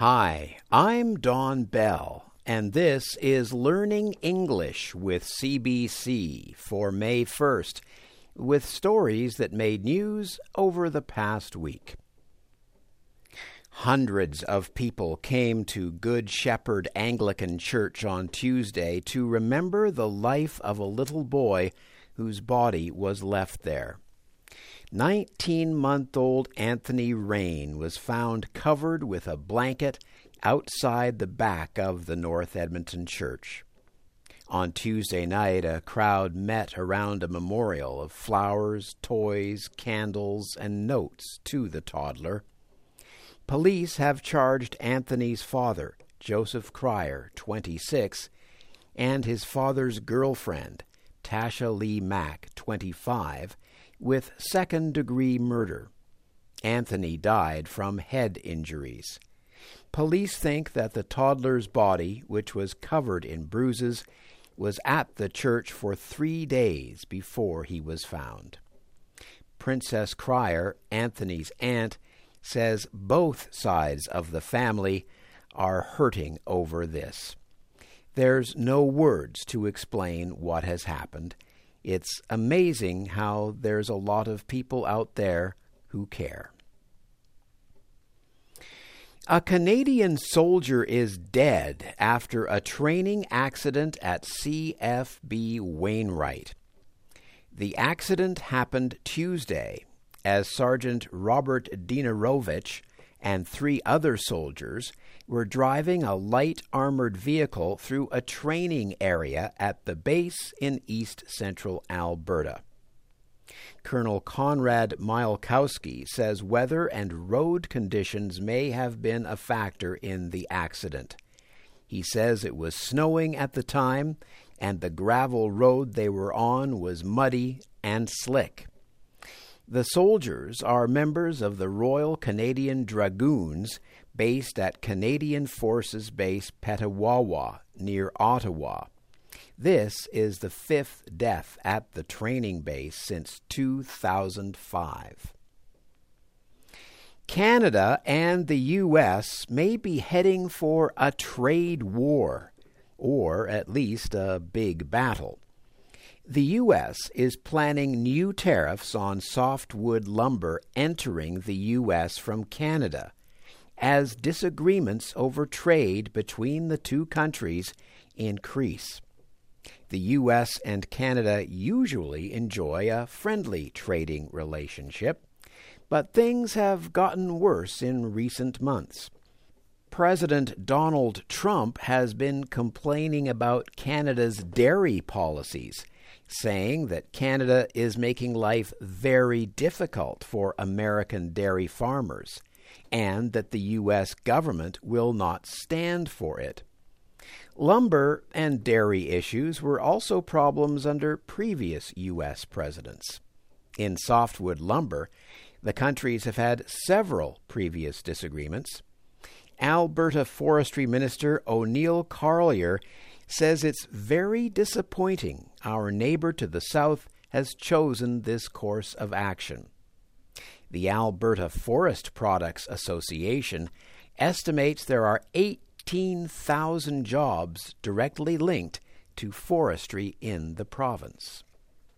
Hi, I'm Don Bell, and this is Learning English with CBC for May 1st, with stories that made news over the past week. Hundreds of people came to Good Shepherd Anglican Church on Tuesday to remember the life of a little boy whose body was left there. 19 month old Anthony Raine was found covered with a blanket outside the back of the North Edmonton Church. On Tuesday night, a crowd met around a memorial of flowers, toys, candles, and notes to the toddler. Police have charged Anthony's father, Joseph Crier, 26, and his father's girlfriend, Tasha Lee Mack, 25, with second degree murder. Anthony died from head injuries. Police think that the toddler's body, which was covered in bruises, was at the church for three days before he was found. Princess Crier, Anthony's aunt, says both sides of the family are hurting over this. There's no words to explain what has happened it's amazing how there's a lot of people out there who care. A Canadian soldier is dead after a training accident at CFB Wainwright. The accident happened Tuesday as Sergeant Robert Dinarowicz and three other soldiers were driving a light armored vehicle through a training area at the base in east central Alberta. Colonel Conrad Mialkowski says weather and road conditions may have been a factor in the accident. He says it was snowing at the time and the gravel road they were on was muddy and slick. The soldiers are members of the Royal Canadian Dragoons based at Canadian Forces Base Petawawa near Ottawa. This is the fifth death at the training base since 2005. Canada and the U.S. may be heading for a trade war, or at least a big battle. The U.S. is planning new tariffs on softwood lumber entering the U.S. from Canada as disagreements over trade between the two countries increase. The U.S. and Canada usually enjoy a friendly trading relationship, but things have gotten worse in recent months. President Donald Trump has been complaining about Canada's dairy policies saying that Canada is making life very difficult for American dairy farmers and that the U.S. government will not stand for it. Lumber and dairy issues were also problems under previous U.S. presidents. In softwood lumber, the countries have had several previous disagreements. Alberta Forestry Minister Oneil Carlier says it's very disappointing our neighbor to the south has chosen this course of action. The Alberta Forest Products Association estimates there are 18,000 jobs directly linked to forestry in the province.